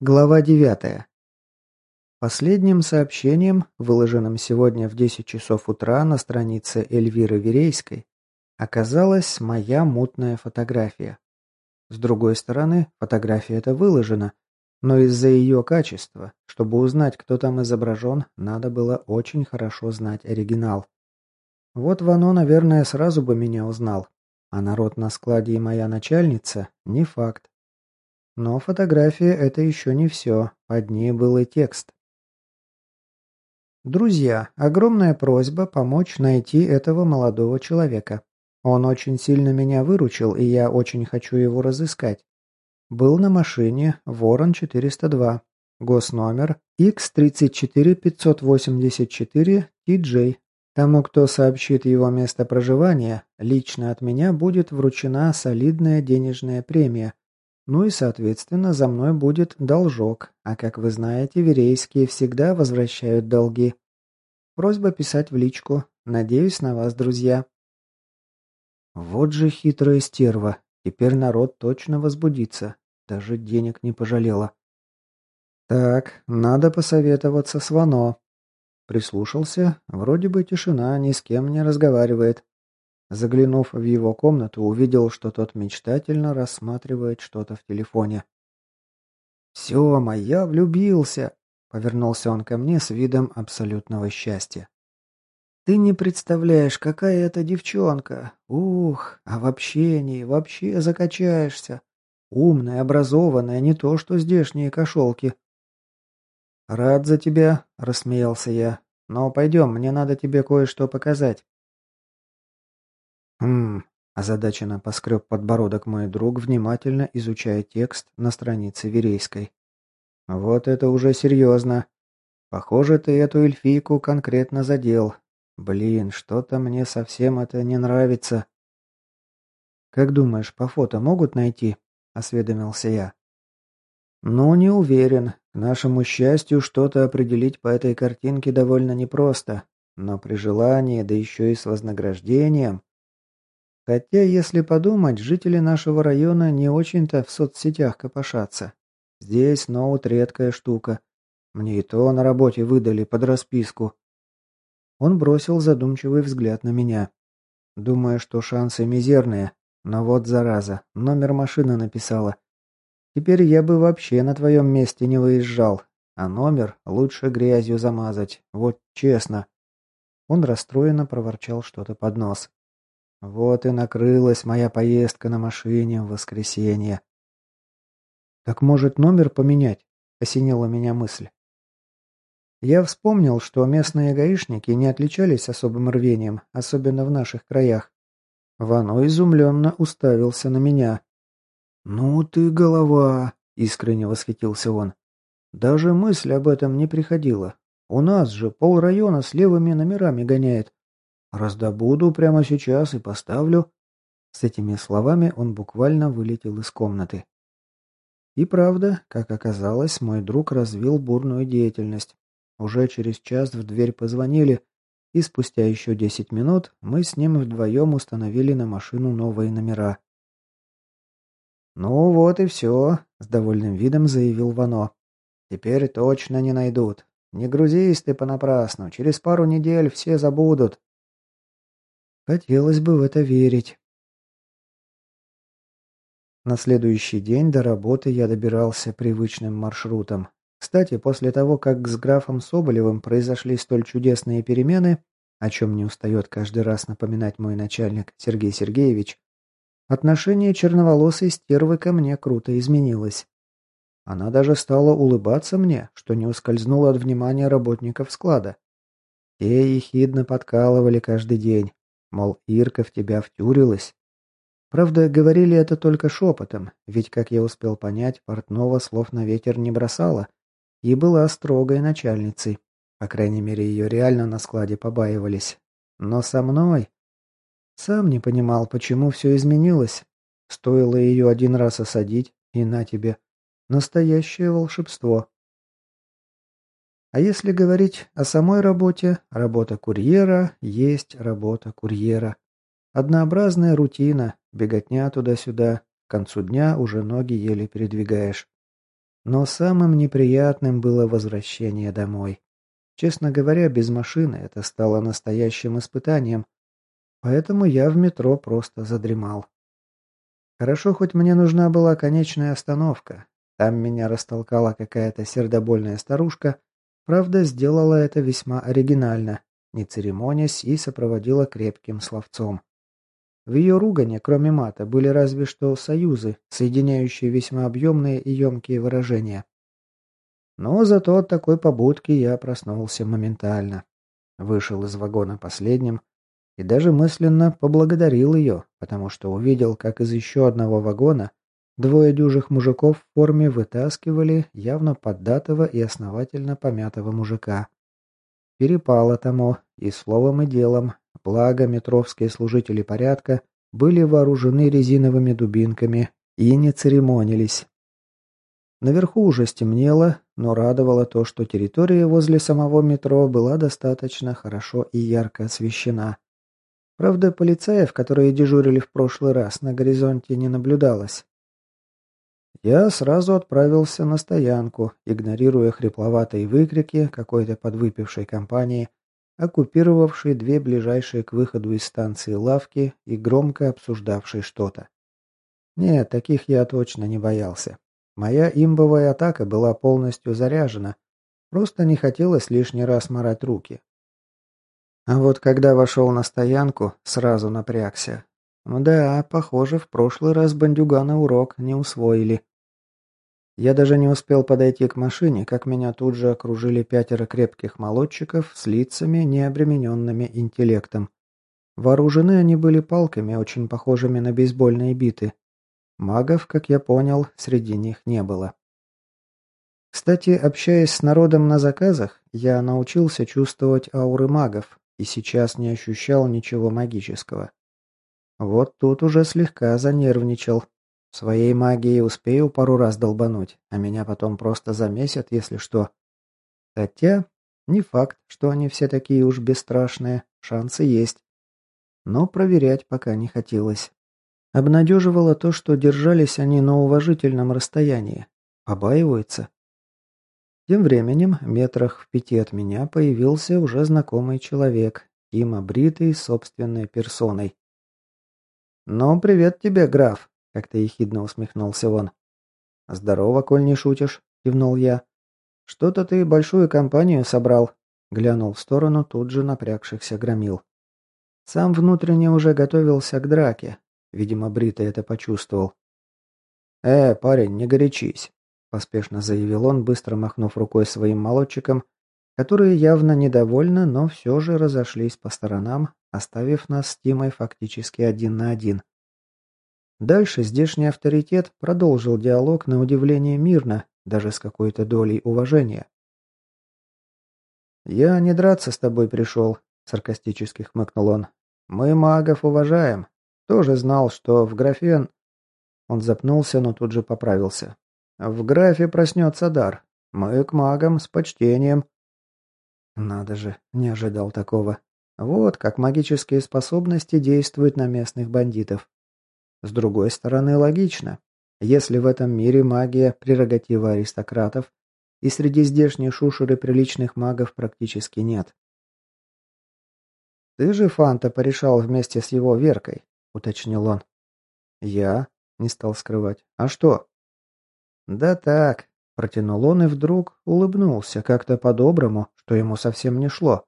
Глава 9. Последним сообщением, выложенным сегодня в 10 часов утра на странице Эльвиры Верейской, оказалась моя мутная фотография. С другой стороны, фотография эта выложена, но из-за ее качества, чтобы узнать, кто там изображен, надо было очень хорошо знать оригинал. Вот Вано, наверное, сразу бы меня узнал, а народ на складе и моя начальница – не факт. Но фотография – это еще не все, под ней был и текст. Друзья, огромная просьба помочь найти этого молодого человека. Он очень сильно меня выручил, и я очень хочу его разыскать. Был на машине Ворон 402, госномер X34584 TJ. Тому, кто сообщит его место проживания, лично от меня будет вручена солидная денежная премия, ну и, соответственно, за мной будет должок, а как вы знаете, верейские всегда возвращают долги. Просьба писать в личку. Надеюсь на вас, друзья. Вот же хитрая стерва. Теперь народ точно возбудится. Даже денег не пожалела. Так, надо посоветоваться с Вано. Прислушался. Вроде бы тишина, ни с кем не разговаривает. Заглянув в его комнату, увидел, что тот мечтательно рассматривает что-то в телефоне. «Сема, я влюбился!» — повернулся он ко мне с видом абсолютного счастья. «Ты не представляешь, какая это девчонка! Ух, а в общении вообще закачаешься! Умная, образованная, не то что здешние кошелки!» «Рад за тебя», — рассмеялся я. «Но пойдем, мне надо тебе кое-что показать». «Хм...» – озадаченно поскреб подбородок мой друг, внимательно изучая текст на странице Верейской. «Вот это уже серьезно. Похоже, ты эту эльфийку конкретно задел. Блин, что-то мне совсем это не нравится». «Как думаешь, по фото могут найти?» – осведомился я. «Ну, не уверен. К нашему счастью, что-то определить по этой картинке довольно непросто. Но при желании, да еще и с вознаграждением...» Хотя, если подумать, жители нашего района не очень-то в соцсетях копошатся. Здесь ноут редкая штука. Мне и то на работе выдали под расписку. Он бросил задумчивый взгляд на меня. Думаю, что шансы мизерные. Но вот зараза, номер машины написала. Теперь я бы вообще на твоем месте не выезжал. А номер лучше грязью замазать. Вот честно. Он расстроенно проворчал что-то под нос. Вот и накрылась моя поездка на машине в воскресенье. Так может номер поменять? Осенила меня мысль. Я вспомнил, что местные гаишники не отличались особым рвением, особенно в наших краях. Вано изумленно уставился на меня. «Ну ты голова!» — искренне восхитился он. «Даже мысль об этом не приходила. У нас же пол района с левыми номерами гоняет. Раздобуду прямо сейчас и поставлю». С этими словами он буквально вылетел из комнаты. И правда, как оказалось, мой друг развил бурную деятельность. Уже через час в дверь позвонили, и спустя еще десять минут мы с ним вдвоем установили на машину новые номера. «Ну вот и все», — с довольным видом заявил Вано. «Теперь точно не найдут. Не грузись ты понапрасну, через пару недель все забудут». Хотелось бы в это верить. На следующий день до работы я добирался привычным маршрутом. Кстати, после того, как с графом Соболевым произошли столь чудесные перемены, о чем не устает каждый раз напоминать мой начальник Сергей Сергеевич, отношение черноволосой стервы ко мне круто изменилось. Она даже стала улыбаться мне, что не ускользнуло от внимания работников склада. Те ехидно подкалывали каждый день, Мол, Ирка в тебя втюрилась. Правда, говорили это только шепотом, ведь, как я успел понять, портного слов на ветер не бросала и была строгой начальницей. По крайней мере, ее реально на складе побаивались. Но со мной... Сам не понимал, почему все изменилось. Стоило ее один раз осадить, и на тебе. Настоящее волшебство. А если говорить о самой работе, работа курьера есть работа курьера. Однообразная рутина, беготня туда-сюда, к концу дня уже ноги еле передвигаешь. Но самым неприятным было возвращение домой. Честно говоря, без машины это стало настоящим испытанием, поэтому я в метро просто задремал. Хорошо, хоть мне нужна была конечная остановка. Там меня растолкала какая-то сердобольная старушка, правда, сделала это весьма оригинально, не церемонясь и сопроводила крепким словцом. В ее ругане, кроме мата, были разве что союзы, соединяющие весьма объемные и емкие выражения. Но зато от такой побудки я проснулся моментально. Вышел из вагона последним и даже мысленно поблагодарил ее, потому что увидел, как из еще одного вагона двое дюжих мужиков в форме вытаскивали явно поддатого и основательно помятого мужика. Перепало тому и словом, и делом, благо метровские служители порядка были вооружены резиновыми дубинками и не церемонились, Наверху уже стемнело, но радовало то, что территория возле самого метро была достаточно хорошо и ярко освещена. Правда, полицаев, которые дежурили в прошлый раз, на горизонте не наблюдалось. Я сразу отправился на стоянку, игнорируя хрипловатые выкрики какой-то подвыпившей компании, оккупировавшей две ближайшие к выходу из станции лавки и громко обсуждавшей что-то. Нет, таких я точно не боялся. Моя имбовая атака была полностью заряжена, просто не хотелось лишний раз морать руки. А вот когда вошел на стоянку, сразу напрягся. Ну да, похоже, в прошлый раз бандюгана урок не усвоили. Я даже не успел подойти к машине, как меня тут же окружили пятеро крепких молодчиков с лицами, не обремененными интеллектом. Вооружены они были палками, очень похожими на бейсбольные биты, Магов, как я понял, среди них не было. Кстати, общаясь с народом на заказах, я научился чувствовать ауры магов и сейчас не ощущал ничего магического. Вот тут уже слегка занервничал. Своей магией успею пару раз долбануть, а меня потом просто замесят, если что. Хотя, не факт, что они все такие уж бесстрашные, шансы есть. Но проверять пока не хотелось. Обнадеживало то, что держались они на уважительном расстоянии. Побаиваются. Тем временем, метрах в пяти от меня появился уже знакомый человек, Тима Бритый собственной персоной. «Ну, привет тебе, граф», — как-то ехидно усмехнулся он. «Здорово, коль не шутишь», — кивнул я. «Что-то ты большую компанию собрал», — глянул в сторону тут же напрягшихся громил. Сам внутренне уже готовился к драке, Видимо, Брита это почувствовал. «Э, парень, не горячись», – поспешно заявил он, быстро махнув рукой своим молодчикам, которые явно недовольны, но все же разошлись по сторонам, оставив нас с Тимой фактически один на один. Дальше здешний авторитет продолжил диалог на удивление мирно, даже с какой-то долей уважения. «Я не драться с тобой пришел», — саркастически хмыкнул он. «Мы магов уважаем, тоже знал, что в графе... Он запнулся, но тут же поправился. В графе проснется дар. Мы к магам с почтением. Надо же, не ожидал такого. Вот как магические способности действуют на местных бандитов. С другой стороны, логично. Если в этом мире магия – прерогатива аристократов, и среди здешней шушеры приличных магов практически нет. Ты же Фанта порешал вместе с его Веркой. — уточнил он. «Я?» — не стал скрывать. «А что?» «Да так», — протянул он и вдруг улыбнулся как-то по-доброму, что ему совсем не шло.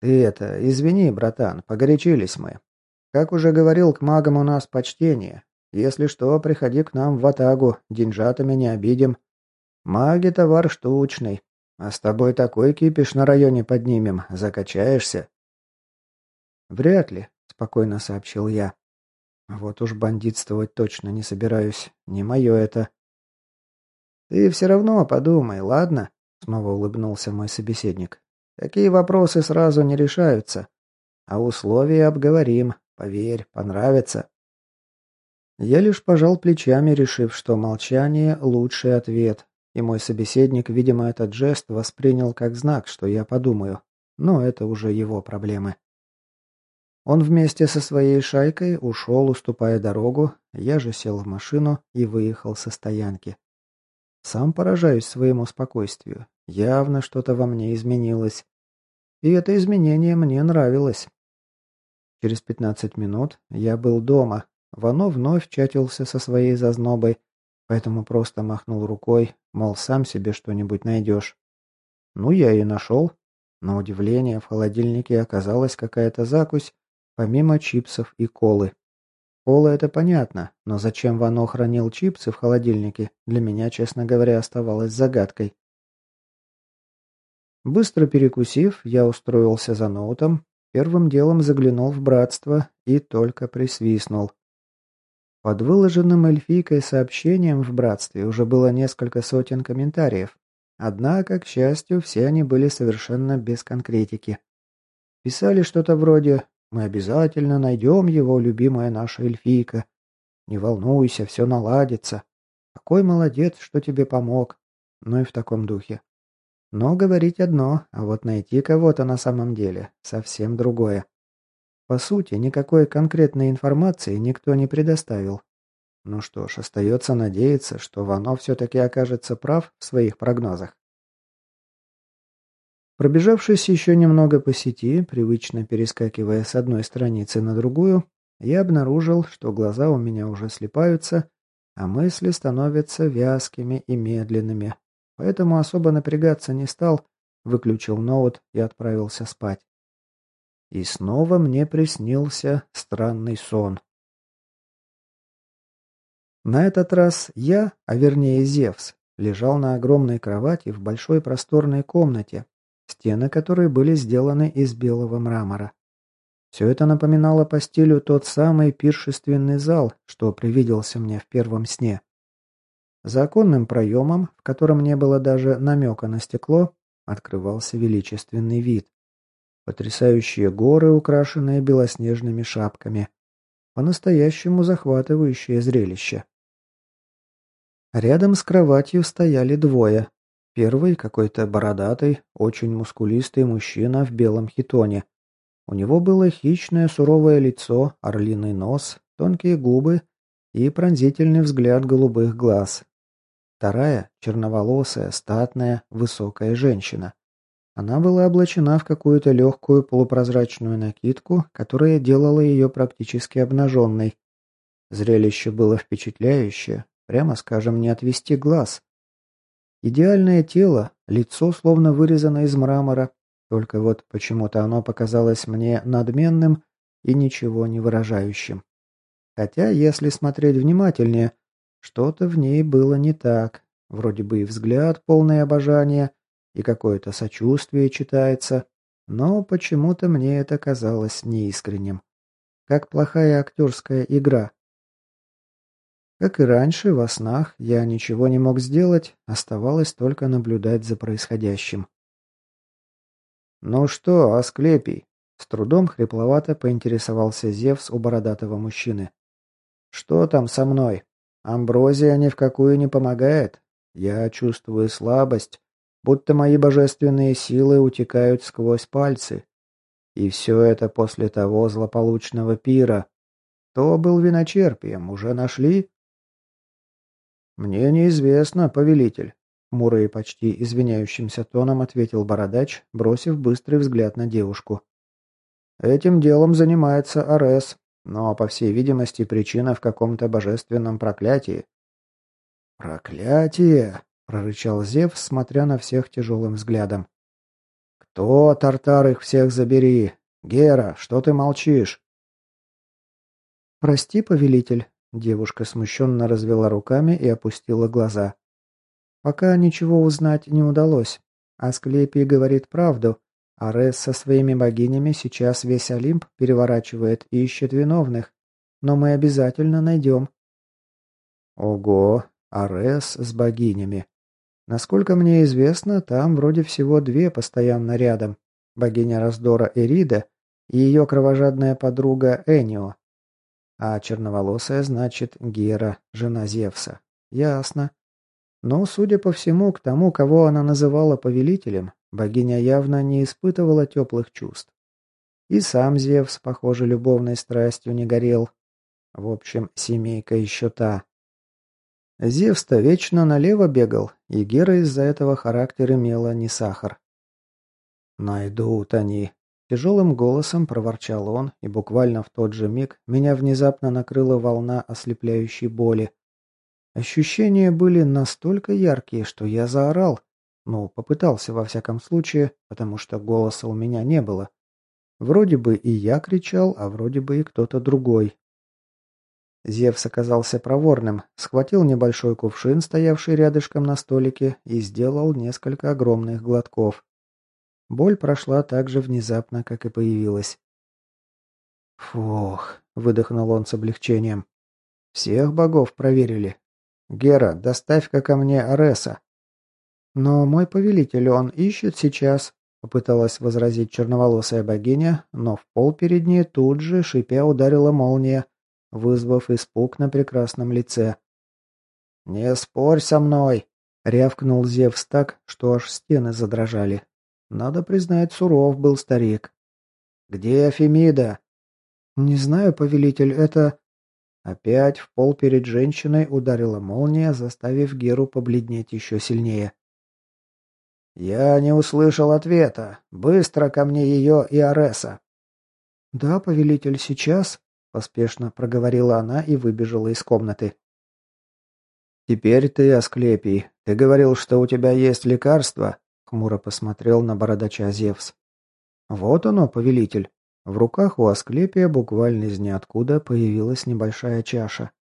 «Ты это, извини, братан, погорячились мы. Как уже говорил, к магам у нас почтение. Если что, приходи к нам в Атагу, деньжатами не обидим. Маги — товар штучный, а с тобой такой кипиш на районе поднимем, закачаешься». «Вряд ли», спокойно сообщил я. Вот уж бандитствовать точно не собираюсь. Не мое это. Ты все равно подумай, ладно? Снова улыбнулся мой собеседник. Такие вопросы сразу не решаются. А условия обговорим. Поверь, понравится. Я лишь пожал плечами, решив, что молчание – лучший ответ, и мой собеседник, видимо, этот жест воспринял как знак, что я подумаю. Но это уже его проблемы. Он вместе со своей шайкой ушел, уступая дорогу, я же сел в машину и выехал со стоянки. Сам поражаюсь своему спокойствию. Явно что-то во мне изменилось. И это изменение мне нравилось. Через 15 минут я был дома. Вано вновь чатился со своей зазнобой, поэтому просто махнул рукой, мол, сам себе что-нибудь найдешь. Ну, я и нашел. На удивление, в холодильнике оказалась какая-то закусь, помимо чипсов и колы. Кола это понятно, но зачем Вано хранил чипсы в холодильнике, для меня, честно говоря, оставалось загадкой. Быстро перекусив, я устроился за ноутом, первым делом заглянул в братство и только присвистнул. Под выложенным эльфийкой сообщением в братстве уже было несколько сотен комментариев. Однако, к счастью, все они были совершенно без конкретики. Писали что-то вроде мы обязательно найдем его, любимая наша эльфийка. Не волнуйся, все наладится. Какой молодец, что тебе помог. Ну и в таком духе. Но говорить одно, а вот найти кого-то на самом деле совсем другое. По сути, никакой конкретной информации никто не предоставил. Ну что ж, остается надеяться, что Вано все-таки окажется прав в своих прогнозах. Пробежавшись еще немного по сети, привычно перескакивая с одной страницы на другую, я обнаружил, что глаза у меня уже слепаются, а мысли становятся вязкими и медленными. Поэтому особо напрягаться не стал, выключил ноут и отправился спать. И снова мне приснился странный сон. На этот раз я, а вернее Зевс, лежал на огромной кровати в большой просторной комнате, стены которой были сделаны из белого мрамора. Все это напоминало по стилю тот самый пиршественный зал, что привиделся мне в первом сне. За оконным проемом, в котором не было даже намека на стекло, открывался величественный вид. Потрясающие горы, украшенные белоснежными шапками. По-настоящему захватывающее зрелище. Рядом с кроватью стояли двое, Первый какой-то бородатый, очень мускулистый мужчина в белом хитоне. У него было хищное суровое лицо, орлиный нос, тонкие губы и пронзительный взгляд голубых глаз. Вторая – черноволосая, статная, высокая женщина. Она была облачена в какую-то легкую полупрозрачную накидку, которая делала ее практически обнаженной. Зрелище было впечатляющее, прямо скажем, не отвести глаз. Идеальное тело, лицо словно вырезано из мрамора, только вот почему-то оно показалось мне надменным и ничего не выражающим. Хотя, если смотреть внимательнее, что-то в ней было не так. Вроде бы и взгляд полный обожания, и какое-то сочувствие читается, но почему-то мне это казалось неискренним. Как плохая актерская игра, как и раньше, во снах я ничего не мог сделать, оставалось только наблюдать за происходящим. «Ну что, Асклепий?» С трудом хрипловато поинтересовался Зевс у бородатого мужчины. «Что там со мной? Амброзия ни в какую не помогает. Я чувствую слабость, будто мои божественные силы утекают сквозь пальцы. И все это после того злополучного пира. Кто был виночерпием, уже нашли?» «Мне неизвестно, повелитель», — хмуро и почти извиняющимся тоном ответил бородач, бросив быстрый взгляд на девушку. «Этим делом занимается Арес, но, по всей видимости, причина в каком-то божественном проклятии». «Проклятие!» — прорычал Зев, смотря на всех тяжелым взглядом. «Кто, Тартар, их всех забери? Гера, что ты молчишь?» «Прости, повелитель, Девушка смущенно развела руками и опустила глаза. Пока ничего узнать не удалось. Асклепий говорит правду. Арес со своими богинями сейчас весь Олимп переворачивает и ищет виновных. Но мы обязательно найдем. Ого, Арес с богинями. Насколько мне известно, там вроде всего две постоянно рядом. Богиня раздора Эрида и ее кровожадная подруга Энио. А черноволосая, значит, Гера, жена Зевса. Ясно. Но, судя по всему, к тому, кого она называла повелителем, богиня явно не испытывала теплых чувств. И сам Зевс, похоже, любовной страстью не горел. В общем, семейка еще та. Зевс-то вечно налево бегал, и Гера из-за этого характер имела не сахар. «Найдут они», — тяжелым голосом проворчал он, и буквально в тот же миг меня внезапно накрыла волна ослепляющей боли. Ощущения были настолько яркие, что я заорал. Ну, попытался во всяком случае, потому что голоса у меня не было. Вроде бы и я кричал, а вроде бы и кто-то другой. Зевс оказался проворным, схватил небольшой кувшин, стоявший рядышком на столике, и сделал несколько огромных глотков. Боль прошла так же внезапно, как и появилась. «Фух», — выдохнул он с облегчением. «Всех богов проверили. Гера, доставь-ка ко мне Ареса». «Но мой повелитель он ищет сейчас», — попыталась возразить черноволосая богиня, но в пол перед ней тут же, шипя, ударила молния, вызвав испуг на прекрасном лице. «Не спорь со мной!» — рявкнул Зевс так, что аж стены задрожали. Надо признать, суров был старик. «Где Фемида?» «Не знаю, повелитель, это...» Опять в пол перед женщиной ударила молния, заставив Геру побледнеть еще сильнее. «Я не услышал ответа. Быстро ко мне ее и Ареса». «Да, повелитель, сейчас», Поспешно проговорила она и выбежала из комнаты. «Теперь ты, Асклепий, ты говорил, что у тебя есть лекарство?» Хмуро посмотрел на бородача Зевс. «Вот оно, повелитель». В руках у Асклепия буквально из ниоткуда появилась небольшая чаша.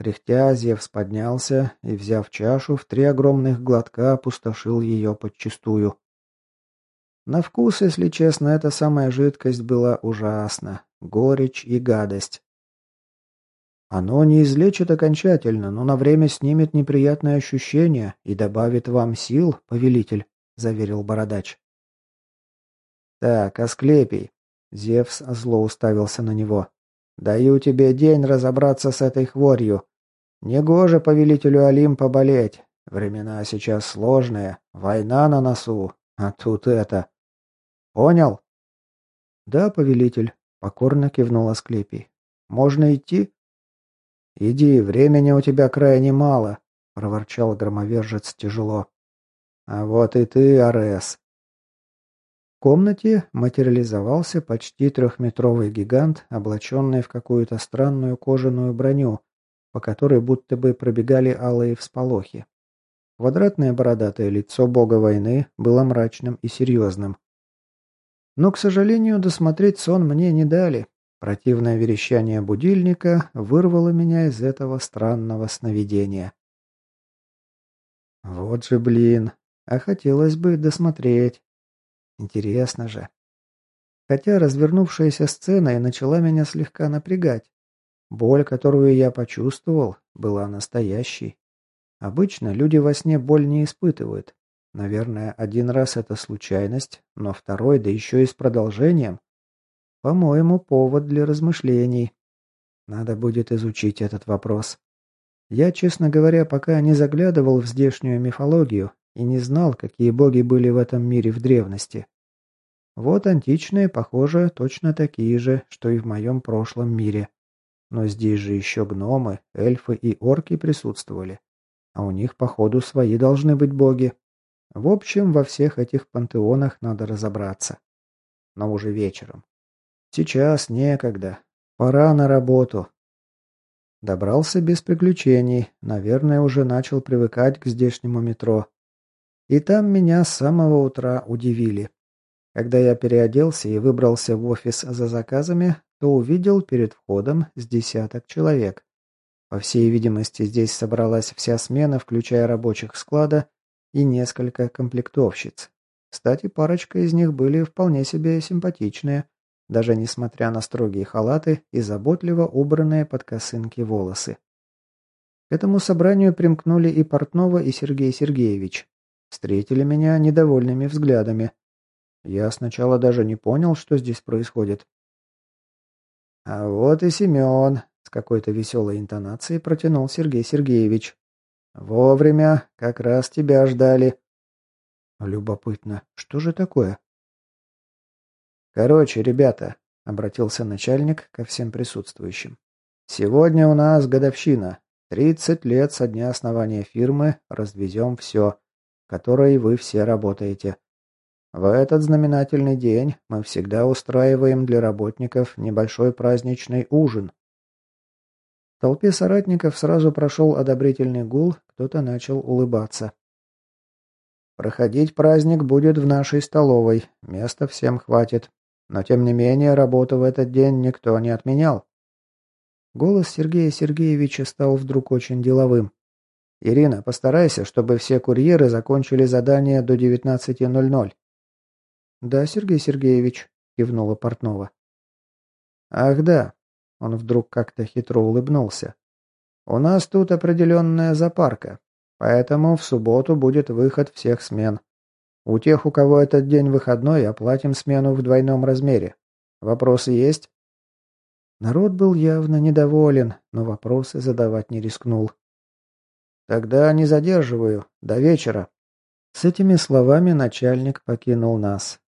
Кряхтя, Зевс поднялся и, взяв чашу, в три огромных глотка опустошил ее подчистую. На вкус, если честно, эта самая жидкость была ужасна горечь и гадость. Оно не излечит окончательно, но на время снимет неприятные ощущения и добавит вам сил, повелитель, заверил бородач. Так, Асклепий. Зевс зло уставился на него. Даю тебе день разобраться с этой хворью. Негоже повелителю Олимпа болеть. Времена сейчас сложные, война на носу, а тут это. Понял? Да, повелитель, Покорно кивнул Асклепий. «Можно идти?» «Иди, времени у тебя крайне мало», — проворчал громовержец тяжело. «А вот и ты, Арес». В комнате материализовался почти трехметровый гигант, облаченный в какую-то странную кожаную броню, по которой будто бы пробегали алые всполохи. Квадратное бородатое лицо бога войны было мрачным и серьезным. Но, к сожалению, досмотреть сон мне не дали. Противное верещание будильника вырвало меня из этого странного сновидения. Вот же блин, а хотелось бы досмотреть. Интересно же. Хотя развернувшаяся сцена и начала меня слегка напрягать. Боль, которую я почувствовал, была настоящей. Обычно люди во сне боль не испытывают, Наверное, один раз это случайность, но второй, да еще и с продолжением. По-моему, повод для размышлений. Надо будет изучить этот вопрос. Я, честно говоря, пока не заглядывал в здешнюю мифологию и не знал, какие боги были в этом мире в древности. Вот античные, похоже, точно такие же, что и в моем прошлом мире. Но здесь же еще гномы, эльфы и орки присутствовали. А у них, походу, свои должны быть боги. В общем, во всех этих пантеонах надо разобраться. Но уже вечером. Сейчас некогда. Пора на работу. Добрался без приключений. Наверное, уже начал привыкать к здешнему метро. И там меня с самого утра удивили. Когда я переоделся и выбрался в офис за заказами, то увидел перед входом с десяток человек. По всей видимости, здесь собралась вся смена, включая рабочих склада и несколько комплектовщиц. Кстати, парочка из них были вполне себе симпатичные, даже несмотря на строгие халаты и заботливо убранные под косынки волосы. К этому собранию примкнули и Портнова, и Сергей Сергеевич. Встретили меня недовольными взглядами. Я сначала даже не понял, что здесь происходит. «А вот и Семен», — с какой-то веселой интонацией протянул Сергей Сергеевич. «Вовремя. Как раз тебя ждали». «Любопытно. Что же такое?» «Короче, ребята», — обратился начальник ко всем присутствующим. «Сегодня у нас годовщина. Тридцать лет со дня основания фирмы развезем все, которой вы все работаете. В этот знаменательный день мы всегда устраиваем для работников небольшой праздничный ужин. В толпе соратников сразу прошел одобрительный гул, кто-то начал улыбаться. Проходить праздник будет в нашей столовой, места всем хватит. Но тем не менее, работу в этот день никто не отменял. Голос Сергея Сергеевича стал вдруг очень деловым. «Ирина, постарайся, чтобы все курьеры закончили задание до 19.00. «Да, Сергей Сергеевич», — кивнула Портнова. «Ах да», — он вдруг как-то хитро улыбнулся. «У нас тут определенная запарка, поэтому в субботу будет выход всех смен. У тех, у кого этот день выходной, оплатим смену в двойном размере. Вопросы есть?» Народ был явно недоволен, но вопросы задавать не рискнул. «Тогда не задерживаю. До вечера». С этими словами начальник покинул нас.